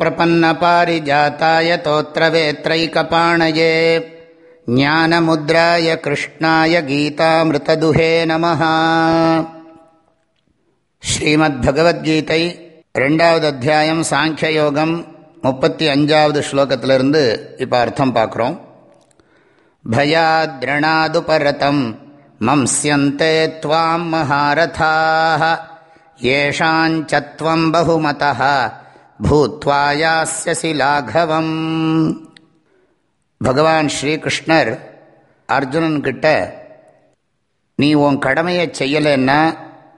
प्रपन्नपारिजाताय तोत्रवेत्रैकपाणये ज्ञानमुद्राय कृष्णाय गीतामृतदुहे नमः ஸ்ரீமத்பகவத்கீதை ரெண்டாவது அத்தியாயம் சாங்கியயோகம் முப்பத்தி அஞ்சாவது ஸ்லோகத்திலிருந்து இப்போ அர்த்தம் பார்க்குறோம் பயாத்ரணாதுபரதம் மம்ஸ்யந்தே த்வாம் மகாரதாக ஏஷாஞ்சத்வம் பகுமதः பூத்வா லாகவம் பகவான் ஸ்ரீகிருஷ்ணர் அர்ஜுனன்கிட்ட நீ உன் கடமையை செய்யலைன்னா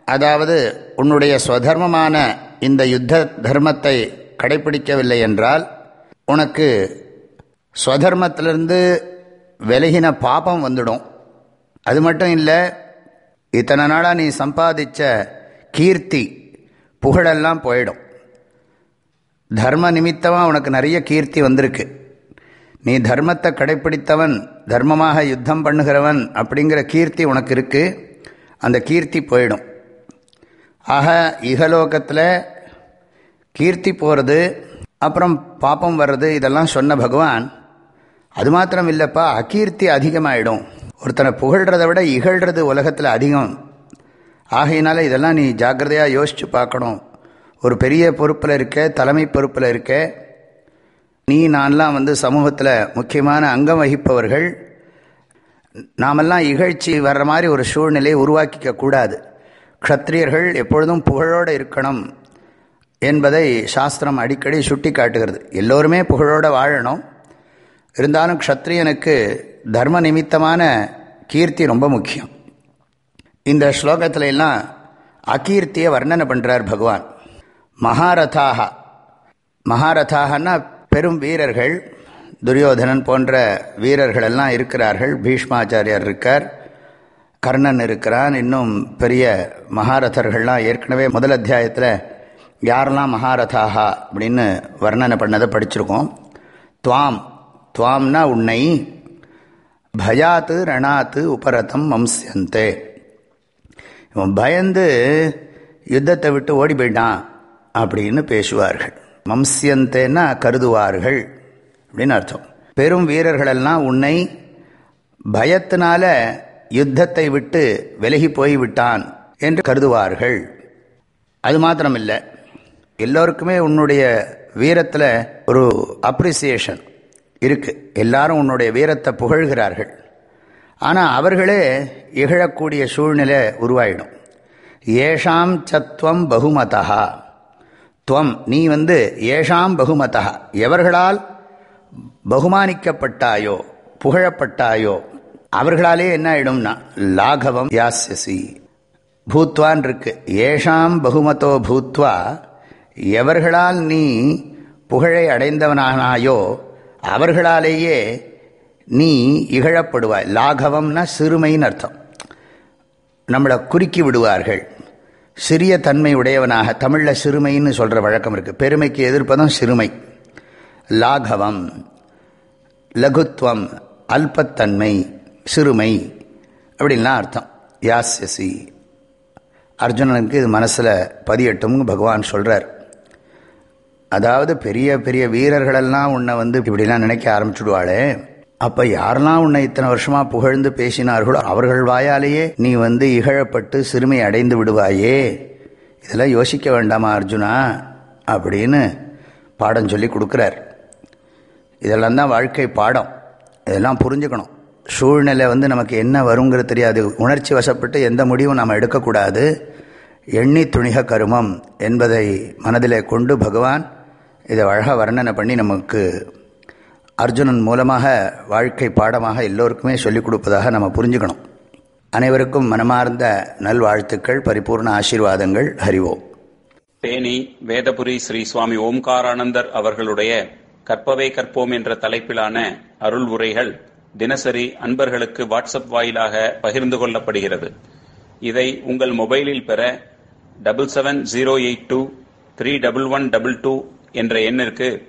அதாவது உன்னுடைய ஸ்வதர்மமான இந்த யுத்த தர்மத்தை கடைபிடிக்கவில்லை என்றால் உனக்கு ஸ்வதர்மத்திலிருந்து விலகின பாபம் வந்துடும். அது மட்டும் இல்லை இத்தனை நாளாக நீ சம்பாதிச்ச கீர்த்தி புகழெல்லாம் போயிடும். தர்ம நிமித்தமாக உனக்கு நிறைய கீர்த்தி வந்திருக்கு. நீ தர்மத்தை கடைப்பிடித்தவன் தர்மமாக யுத்தம் பண்ணுகிறவன் அப்படிங்கிற கீர்த்தி உனக்கு இருக்குது அந்த கீர்த்தி போயிடும். ஆக இகலோகத்தில் கீர்த்தி போகிறது அப்புறம் பாப்பம் வர்றது இதெல்லாம் சொன்ன பகவான் அது மாத்திரம் இல்லைப்பா அகீர்த்தி அதிகமாகிடும் ஒருத்தனை புகழ்கிறத விட இகழ்கிறது உலகத்தில் அதிகம். ஆகையினால இதெல்லாம் நீ ஜாக்கிரதையாக யோசித்து பார்க்கணும். ஒரு பெரிய பொறுப்பில் இருக்க தலைமை பொறுப்பில் இருக்க நீ நான்லாம் வந்து சமூகத்தில் முக்கியமான அங்கம் வகிப்பவர்கள். நாமெல்லாம் இகழ்ச்சி வர்ற மாதிரி ஒரு சூழ்நிலையை உருவாக்கிக்க கூடாது. க்ஷத்ரியர்கள் எப்பொழுதும் புகழோடு இருக்கணும் என்பதை சாஸ்திரம் அடிக்கடி சுட்டி காட்டுகிறது எல்லோருமே புகழோடு வாழணும். இருந்தாலும் க்ஷத்ரியனுக்கு தர்ம நிமித்தமான கீர்த்தி ரொம்ப முக்கியம். இந்த ஸ்லோகத்துல எல்லாம் அகீர்த்தியை வர்ணனை பண்ணுறார் பகவான். மகாரதாக மகாரதாகனா பெரும் வீரர்கள் துரியோதனன் போன்ற வீரர்கள் எல்லாம் இருக்கிறார்கள். பீஷ்மாச்சாரியார் இருக்கார் கர்ணன் இருக்கிறான். இன்னும் பெரிய மகாரதர்கள்லாம் ஏற்கனவே முதல் அத்தியாயத்தில் யாரெல்லாம் மகாரதாக அப்படின்னு வர்ணனை பண்ணதை படிச்சிருக்கோம். துவாம். துவாம்னா உன்னை பயாத்து ரணாத்து உபரதம் மம்சியந்தே இவன் பயந்து யுத்தத்தை விட்டு ஓடி போயிட்டான். அப்படின்னு பேசுவார்கள். மம்சியந்தேன்னா கருதுவார்கள் அப்படின்னு அர்த்தம். பெரும் வீரர்களெல்லாம் உன்னை பயத்தினால யுத்தத்தை விட்டு விலகி போய்விட்டான் என்று கருதுவார்கள். அது மாத்திரமில்லை. எல்லோருக்குமே உன்னுடைய வீரத்தில் ஒரு அப்ரிசியேஷன் இருக்குது எல்லாரும் உன்னுடைய வீரத்தை புகழ்கிறார்கள். ஆனால் அவர்களே இகழக்கூடிய சூழ்நிலை உருவாயிடும். ஏஷாம் சத்துவம் பகுமதா துவம். நீ வந்து ஏஷாம் பகுமதா எவர்களால் பகுமானிக்கப்பட்டாயோ புகழப்பட்டாயோ அவர்களாலே என்ன ஆயிடும்னா லாகவம் யாஸ்யசி. பூத்வான் இருக்கு. ஏஷாம் பகுமதோ பூத்வா எவர்களால் நீ புகழை அடைந்தவனானாயோ அவர்களாலேயே நீ இகழப்படுவாய். லாகவம்னா சிறுமைன்னு அர்த்தம். நம்மளை குறுக்கி விடுவார்கள். சிறிய தன்மை உடையவனாக தமிழில் சிறுமைன்னு சொல்கிற வழக்கம் இருக்குது பெருமைக்கு எதிர்ப்பதும் சிறுமை. லாகவம் லகுத்வம் அல்பத்தன்மை சிறுமை அப்படின்லாம் அர்த்தம். யாஸ்யசி. அர்ஜுனனுக்கு இது மனசில் பதியட்டும்னு பகவான் சொல்கிறார் அதாவது பெரிய பெரிய வீரர்களெல்லாம் உன்னை வந்து இப்படிலாம் நினைக்க ஆரம்பிச்சுடுவாளே. அப்போ யாரெல்லாம் உன்னை இத்தனை வருஷமாக புகழ்ந்து பேசினார்களோ அவர்கள் வாயாலேயே நீ வந்து இகழப்பட்டு சிறுமை அடைந்து விடுவாயே. இதெல்லாம் யோசிக்க வேண்டாமா அர்ஜுனா? அப்படின்னு பாடம் சொல்லி கொடுக்குறார். இதெல்லாம் தான் வாழ்க்கை பாடம். இதெல்லாம் புரிஞ்சுக்கணும். சூழ்நிலை வந்து நமக்கு என்ன வருங்கிறது தெரியாது. உணர்ச்சி வசப்பட்டு எந்த முடிவும் நாம் எடுக்கக்கூடாது. எண்ணி துணிக கருமம் என்பதை மனதில் கொண்டு பகவான் இதை அழகாக வர்ணனை பண்ணி நமக்கு அர்ஜுனன் மூலமாக வாழ்க்கை பாடமாக எல்லோருக்குமே சொல்லிக் கொடுப்பதாக நம்ம புரிஞ்சுக்கணும். அனைவருக்கும் மனமார்ந்த நல்வாழ்த்துக்கள் பரிபூர்ண ஆசீர்வாதங்கள். ஹரிவோம் தேனி வேதபுரி ஸ்ரீ சுவாமி ஓம்காரானந்தர் அவர்களுடைய கற்பவே கற்போம் என்ற தலைப்பிலான அருள் உரைகள் தினசரி அன்பர்களுக்கு வாட்ஸ்அப் வாயிலாக பகிர்ந்து கொள்ளப்படுகிறது. இதை உங்கள் மொபைலில் பெற double seven zero eight two three double one double two என்ற எண்ணிற்கு